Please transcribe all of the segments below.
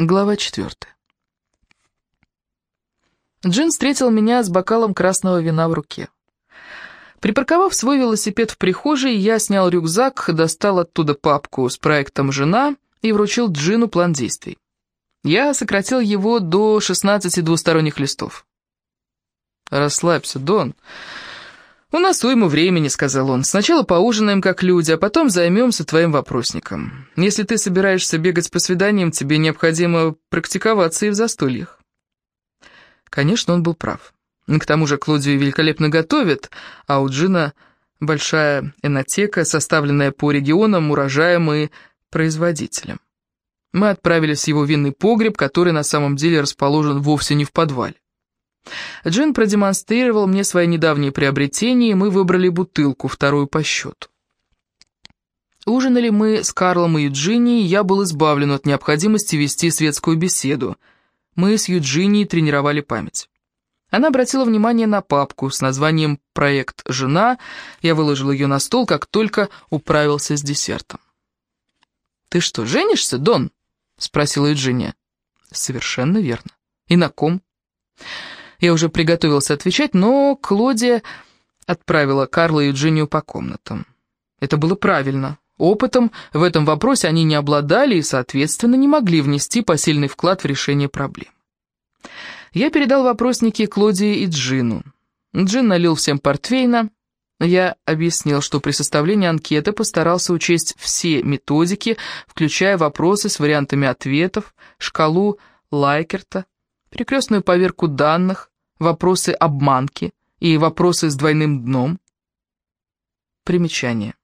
Глава четвертая. Джин встретил меня с бокалом красного вина в руке. Припарковав свой велосипед в прихожей, я снял рюкзак, достал оттуда папку с проектом «Жена» и вручил Джину план действий. Я сократил его до 16 двусторонних листов. «Расслабься, Дон. У нас уйму времени», — сказал он. «Сначала поужинаем как люди, а потом займемся твоим вопросником. Если ты собираешься бегать по свиданиям, тебе необходимо практиковаться и в застольях». Конечно, он был прав. К тому же Клодию великолепно готовит, а у Джина большая энотека, составленная по регионам, урожаям и производителям. Мы отправились в его винный погреб, который на самом деле расположен вовсе не в подвале. Джин продемонстрировал мне свои недавние приобретения, и мы выбрали бутылку, вторую по счету. Ужинали мы с Карлом и Юджинией, я был избавлен от необходимости вести светскую беседу. Мы с Юджинией тренировали память. Она обратила внимание на папку с названием «Проект «Жена». Я выложил ее на стол, как только управился с десертом. «Ты что, женишься, Дон?» — спросила Юджиния. «Совершенно верно. И на ком?» Я уже приготовился отвечать, но Клодия отправила Карла и Евгению по комнатам. Это было правильно. Опытом в этом вопросе они не обладали и, соответственно, не могли внести посильный вклад в решение проблем. Я передал вопросники Клодии и Джину. Джин налил всем портвейна. Я объяснил, что при составлении анкеты постарался учесть все методики, включая вопросы с вариантами ответов, шкалу Лайкерта, перекрестную поверку данных, вопросы обманки и вопросы с двойным дном. Примечание.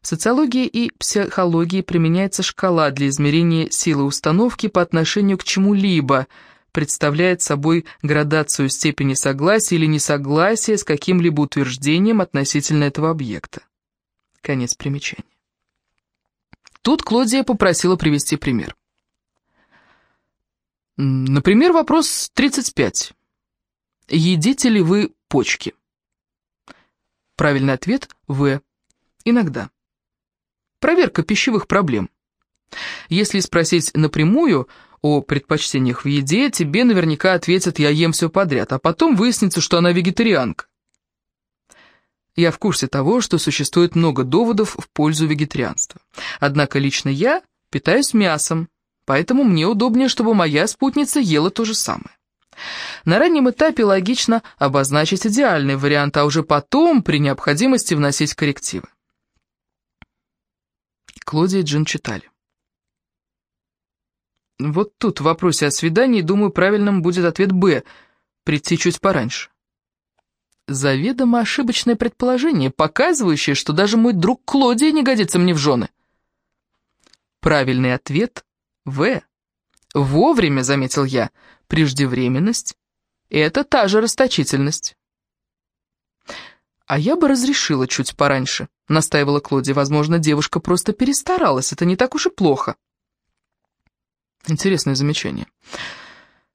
В социологии и психологии применяется шкала для измерения силы установки по отношению к чему-либо, представляет собой градацию степени согласия или несогласия с каким-либо утверждением относительно этого объекта. Конец примечания. Тут Клодия попросила привести пример. Например, вопрос 35. Едите ли вы почки? Правильный ответ – В. Иногда. Проверка пищевых проблем. Если спросить напрямую о предпочтениях в еде, тебе наверняка ответят «я ем все подряд», а потом выяснится, что она вегетарианка. Я в курсе того, что существует много доводов в пользу вегетарианства. Однако лично я питаюсь мясом, поэтому мне удобнее, чтобы моя спутница ела то же самое. На раннем этапе логично обозначить идеальный вариант, а уже потом, при необходимости, вносить коррективы. Клодия и Джин читали. Вот тут в вопросе о свидании, думаю, правильным будет ответ «Б» — прийти чуть пораньше. Заведомо ошибочное предположение, показывающее, что даже мой друг Клодия не годится мне в жены. Правильный ответ в. Вовремя, заметил я, преждевременность — это та же расточительность. «А я бы разрешила чуть пораньше», — настаивала Клоди. «Возможно, девушка просто перестаралась, это не так уж и плохо». Интересное замечание.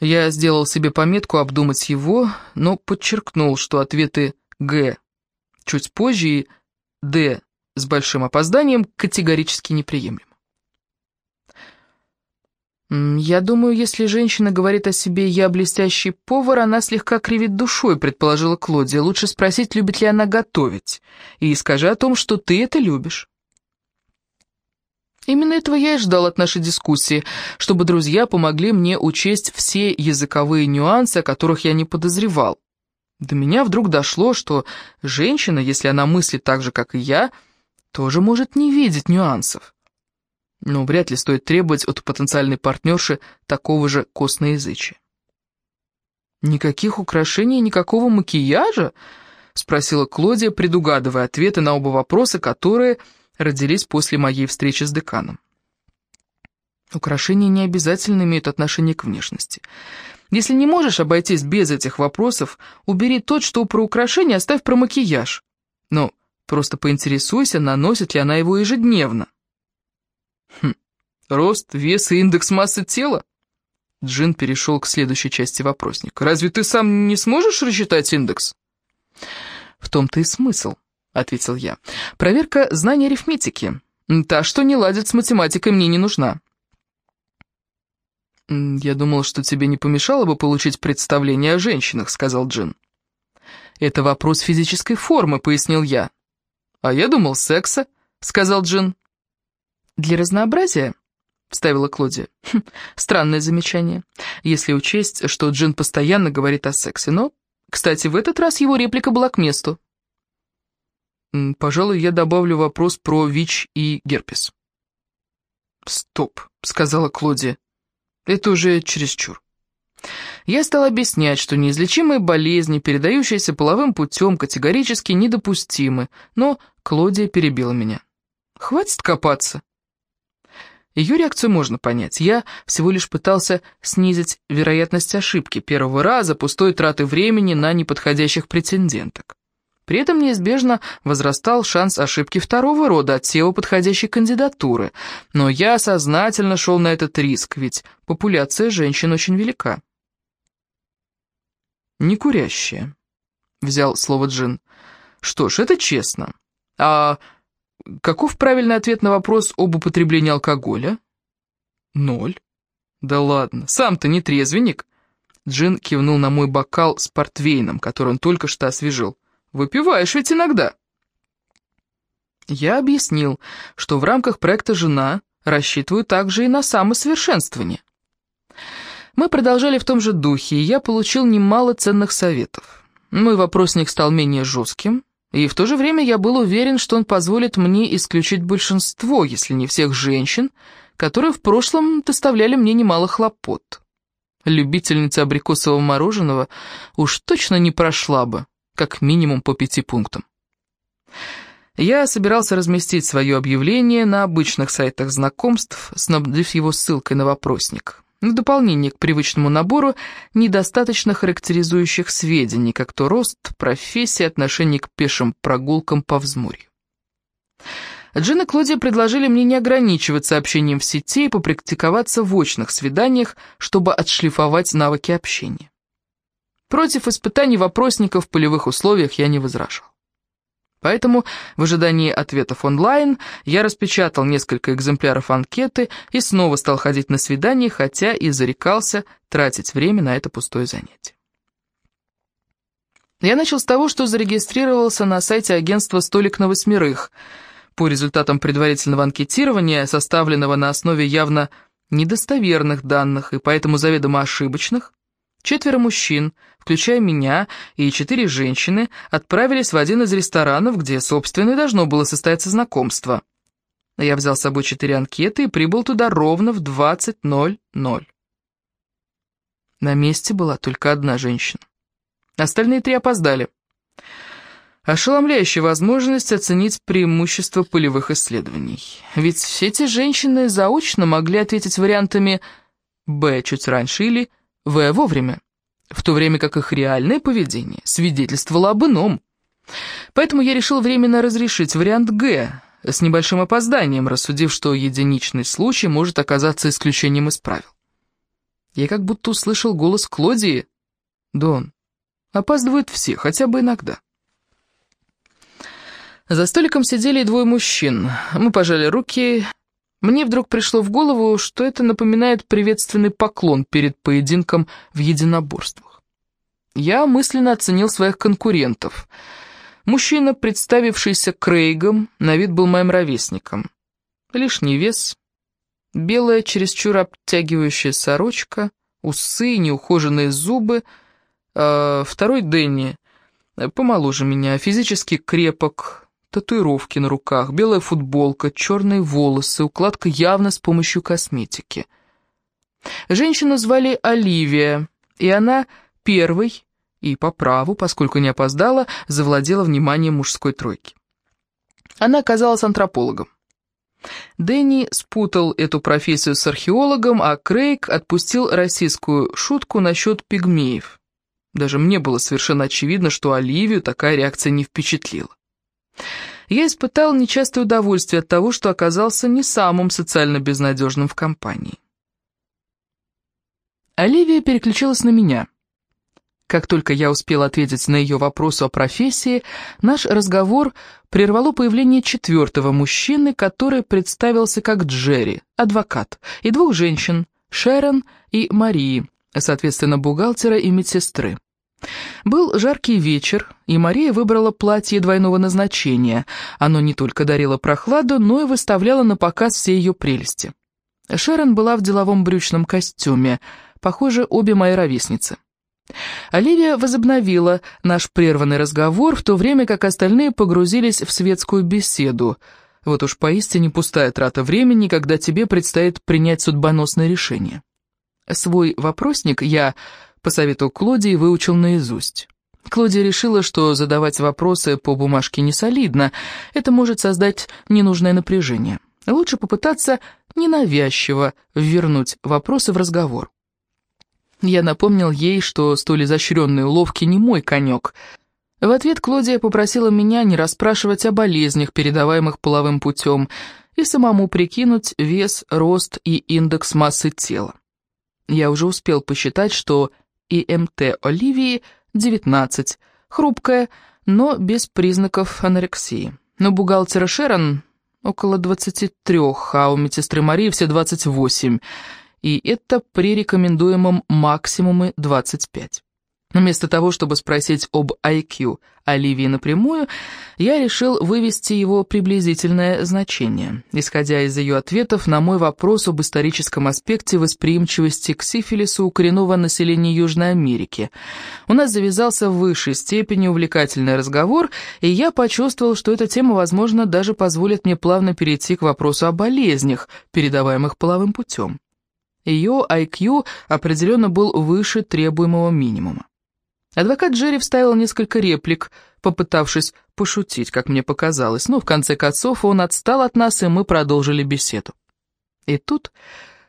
Я сделал себе пометку обдумать его, но подчеркнул, что ответы «Г» чуть позже и «Д» с большим опозданием категорически неприемлемы. «Я думаю, если женщина говорит о себе «я блестящий повар», она слегка кривит душой», — предположила Клодия. «Лучше спросить, любит ли она готовить, и скажи о том, что ты это любишь». Именно этого я и ждал от нашей дискуссии, чтобы друзья помогли мне учесть все языковые нюансы, о которых я не подозревал. До меня вдруг дошло, что женщина, если она мыслит так же, как и я, тоже может не видеть нюансов но вряд ли стоит требовать от потенциальной партнерши такого же косноязычия. «Никаких украшений, никакого макияжа?» — спросила Клодия, предугадывая ответы на оба вопроса, которые родились после моей встречи с деканом. Украшения не обязательно имеют отношение к внешности. Если не можешь обойтись без этих вопросов, убери тот, что про украшения, оставь про макияж. Но просто поинтересуйся, наносит ли она его ежедневно. Хм, рост, вес и индекс массы тела? Джин перешел к следующей части вопросника. «Разве ты сам не сможешь рассчитать индекс?» «В том-то и смысл», — ответил я. «Проверка знаний арифметики. Та, что не ладит с математикой, мне не нужна». «Я думал, что тебе не помешало бы получить представление о женщинах», — сказал Джин. «Это вопрос физической формы», — пояснил я. «А я думал, секса», — сказал Джин. «Для разнообразия?» — вставила Клодия. Хм, «Странное замечание, если учесть, что Джин постоянно говорит о сексе, но, кстати, в этот раз его реплика была к месту». «Пожалуй, я добавлю вопрос про ВИЧ и герпес». «Стоп», — сказала Клодия. «Это уже чересчур». Я стал объяснять, что неизлечимые болезни, передающиеся половым путем, категорически недопустимы, но Клодия перебила меня. «Хватит копаться». Ее реакцию можно понять. Я всего лишь пытался снизить вероятность ошибки первого раза, пустой траты времени на неподходящих претенденток. При этом неизбежно возрастал шанс ошибки второго рода от SEO подходящей кандидатуры, но я сознательно шел на этот риск, ведь популяция женщин очень велика. «Не курящая», — взял слово Джин. «Что ж, это честно. А каков правильный ответ на вопрос об употреблении алкоголя?» «Ноль». «Да ладно, сам-то не трезвенник». Джин кивнул на мой бокал с портвейном, который он только что освежил. Выпиваешь ведь иногда». Я объяснил, что в рамках проекта «Жена» рассчитываю также и на самосовершенствование. Мы продолжали в том же духе, и я получил немало ценных советов. Мой вопросник стал менее жестким, и в то же время я был уверен, что он позволит мне исключить большинство, если не всех женщин, которые в прошлом доставляли мне немало хлопот. Любительница абрикосового мороженого уж точно не прошла бы, как минимум по пяти пунктам. Я собирался разместить свое объявление на обычных сайтах знакомств, снабдив его ссылкой на вопросник. В дополнение к привычному набору недостаточно характеризующих сведений, как то рост, профессия, отношение к пешим прогулкам по взморью. Джин и Клодия предложили мне не ограничиваться общением в сети и попрактиковаться в очных свиданиях, чтобы отшлифовать навыки общения. Против испытаний вопросников в полевых условиях я не возражал. Поэтому в ожидании ответов онлайн я распечатал несколько экземпляров анкеты и снова стал ходить на свидания, хотя и зарекался тратить время на это пустое занятие. Я начал с того, что зарегистрировался на сайте агентства «Столик на восьмерых». По результатам предварительного анкетирования, составленного на основе явно недостоверных данных и поэтому заведомо ошибочных, Четверо мужчин, включая меня и четыре женщины, отправились в один из ресторанов, где, собственно, и должно было состояться знакомство. Я взял с собой четыре анкеты и прибыл туда ровно в 20.00. На месте была только одна женщина. Остальные три опоздали. Ошеломляющая возможность оценить преимущество полевых исследований. Ведь все эти женщины заочно могли ответить вариантами «Б» чуть раньше или в вовремя, в то время как их реальное поведение свидетельствовало об ином. Поэтому я решил временно разрешить вариант «Г» с небольшим опозданием, рассудив, что единичный случай может оказаться исключением из правил. Я как будто услышал голос Клодии. «Дон, опаздывают все, хотя бы иногда». За столиком сидели двое мужчин. Мы пожали руки мне вдруг пришло в голову, что это напоминает приветственный поклон перед поединком в единоборствах. Я мысленно оценил своих конкурентов. Мужчина, представившийся Крейгом, на вид был моим ровесником. Лишний вес, белая, чересчур обтягивающая сорочка, усы, неухоженные зубы. А второй Дэнни, помоложе меня, физически крепок, татуировки на руках, белая футболка, черные волосы, укладка явно с помощью косметики. Женщину звали Оливия, и она первой, и по праву, поскольку не опоздала, завладела вниманием мужской тройки. Она оказалась антропологом. Дэнни спутал эту профессию с археологом, а Крейг отпустил российскую шутку насчет пигмеев. Даже мне было совершенно очевидно, что Оливию такая реакция не впечатлила я испытал нечастое удовольствие от того, что оказался не самым социально безнадежным в компании. Оливия переключилась на меня. Как только я успел ответить на ее вопрос о профессии, наш разговор прервало появление четвертого мужчины, который представился как Джерри, адвокат, и двух женщин, Шерон и Марии, соответственно, бухгалтера и медсестры. Был жаркий вечер, и Мария выбрала платье двойного назначения. Оно не только дарило прохладу, но и выставляло на показ все ее прелести. Шерон была в деловом брючном костюме, похоже, обе мои ровесницы. Оливия возобновила наш прерванный разговор, в то время как остальные погрузились в светскую беседу. Вот уж поистине пустая трата времени, когда тебе предстоит принять судьбоносное решение. Свой вопросник я по совету Клодии выучил наизусть. Клодия решила, что задавать вопросы по бумажке не солидно, это может создать ненужное напряжение. Лучше попытаться ненавязчиво вернуть вопросы в разговор. Я напомнил ей, что столь изощренные уловки не мой конек. В ответ Клодия попросила меня не расспрашивать о болезнях, передаваемых половым путем, и самому прикинуть вес, рост и индекс массы тела. Я уже успел посчитать, что и МТ Оливии 19, хрупкая, но без признаков анорексии. Но бухгалтера Шерон около 23, а у медсестры Марии все 28, и это при рекомендуемом максимуме 25. Вместо того, чтобы спросить об IQ Оливии напрямую, я решил вывести его приблизительное значение, исходя из ее ответов на мой вопрос об историческом аспекте восприимчивости к сифилису у коренного населения Южной Америки. У нас завязался в высшей степени увлекательный разговор, и я почувствовал, что эта тема, возможно, даже позволит мне плавно перейти к вопросу о болезнях, передаваемых половым путем. Ее IQ определенно был выше требуемого минимума. Адвокат Джерри вставил несколько реплик, попытавшись пошутить, как мне показалось, но в конце концов он отстал от нас, и мы продолжили беседу. И тут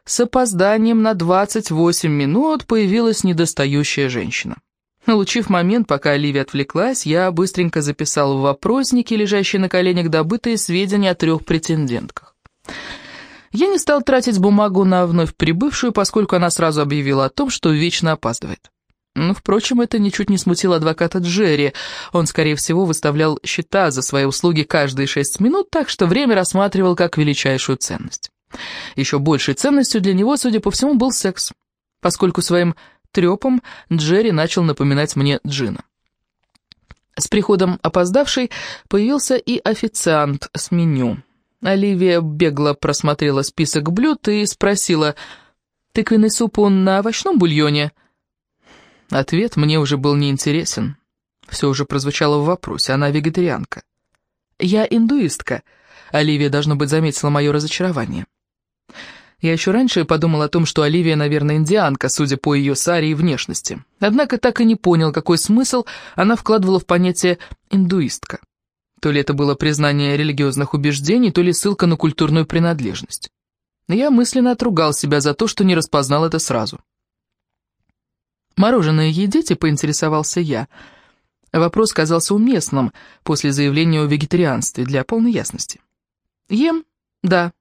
с опозданием на 28 минут появилась недостающая женщина. Улучив момент, пока Оливия отвлеклась, я быстренько записал в вопроснике, лежащие на коленях, добытые сведения о трех претендентках. Я не стал тратить бумагу на вновь прибывшую, поскольку она сразу объявила о том, что вечно опаздывает. Но, впрочем, это ничуть не смутило адвоката Джерри. Он, скорее всего, выставлял счета за свои услуги каждые шесть минут, так что время рассматривал как величайшую ценность. Еще большей ценностью для него, судя по всему, был секс, поскольку своим трепом Джерри начал напоминать мне Джина. С приходом опоздавшей появился и официант с меню. Оливия бегло просмотрела список блюд и спросила, «Тыквенный суп он на овощном бульоне?» Ответ мне уже был неинтересен. Все уже прозвучало в вопросе, она вегетарианка. «Я индуистка», — Оливия, должно быть, заметила мое разочарование. Я еще раньше подумал о том, что Оливия, наверное, индианка, судя по ее саре и внешности. Однако так и не понял, какой смысл она вкладывала в понятие «индуистка». То ли это было признание религиозных убеждений, то ли ссылка на культурную принадлежность. Я мысленно отругал себя за то, что не распознал это сразу. «Мороженое едите?» — поинтересовался я. Вопрос казался уместным после заявления о вегетарианстве, для полной ясности. «Ем? Да.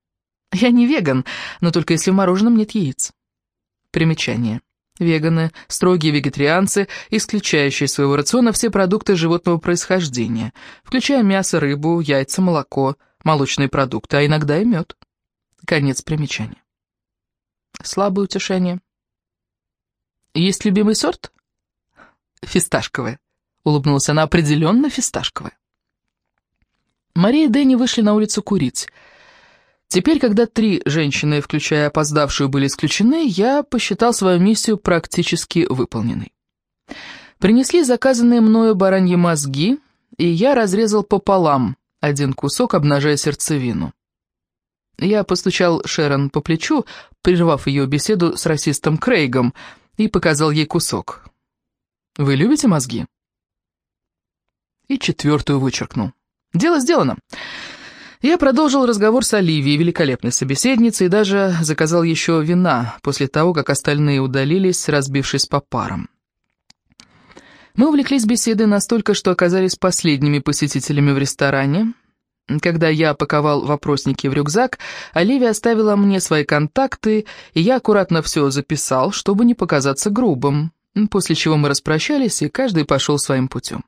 Я не веган, но только если в мороженом нет яиц». Примечание. Веганы – строгие вегетарианцы, исключающие из своего рациона все продукты животного происхождения, включая мясо, рыбу, яйца, молоко, молочные продукты, а иногда и мед. Конец примечания. Слабое утешение. Есть любимый сорт? Фисташковая. Улыбнулась она, определенно фисташковая. Мария и Дэнни вышли на улицу курить – Теперь, когда три женщины, включая опоздавшую, были исключены, я посчитал свою миссию практически выполненной. Принесли заказанные мною бараньи мозги, и я разрезал пополам один кусок, обнажая сердцевину. Я постучал Шерон по плечу, прервав ее беседу с расистом Крейгом, и показал ей кусок. «Вы любите мозги?» И четвертую вычеркнул. «Дело сделано». Я продолжил разговор с Оливией, великолепной собеседницей, и даже заказал еще вина, после того, как остальные удалились, разбившись по парам. Мы увлеклись беседой настолько, что оказались последними посетителями в ресторане. Когда я паковал вопросники в рюкзак, Оливия оставила мне свои контакты, и я аккуратно все записал, чтобы не показаться грубым, после чего мы распрощались, и каждый пошел своим путем.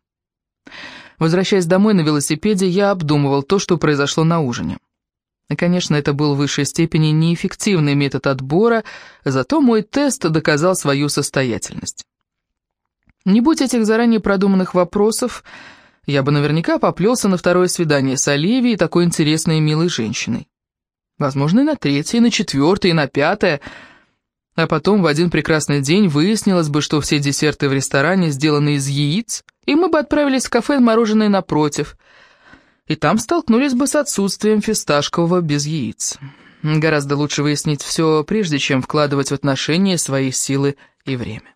Возвращаясь домой на велосипеде, я обдумывал то, что произошло на ужине. Конечно, это был в высшей степени неэффективный метод отбора, зато мой тест доказал свою состоятельность. Не будь этих заранее продуманных вопросов, я бы наверняка поплелся на второе свидание с Оливией, такой интересной и милой женщиной. Возможно, и на третье, и на четвертое, и на пятое. А потом в один прекрасный день выяснилось бы, что все десерты в ресторане сделаны из яиц, и мы бы отправились в кафе «Мороженое напротив», и там столкнулись бы с отсутствием фисташкового без яиц. Гораздо лучше выяснить все, прежде чем вкладывать в отношения свои силы и время.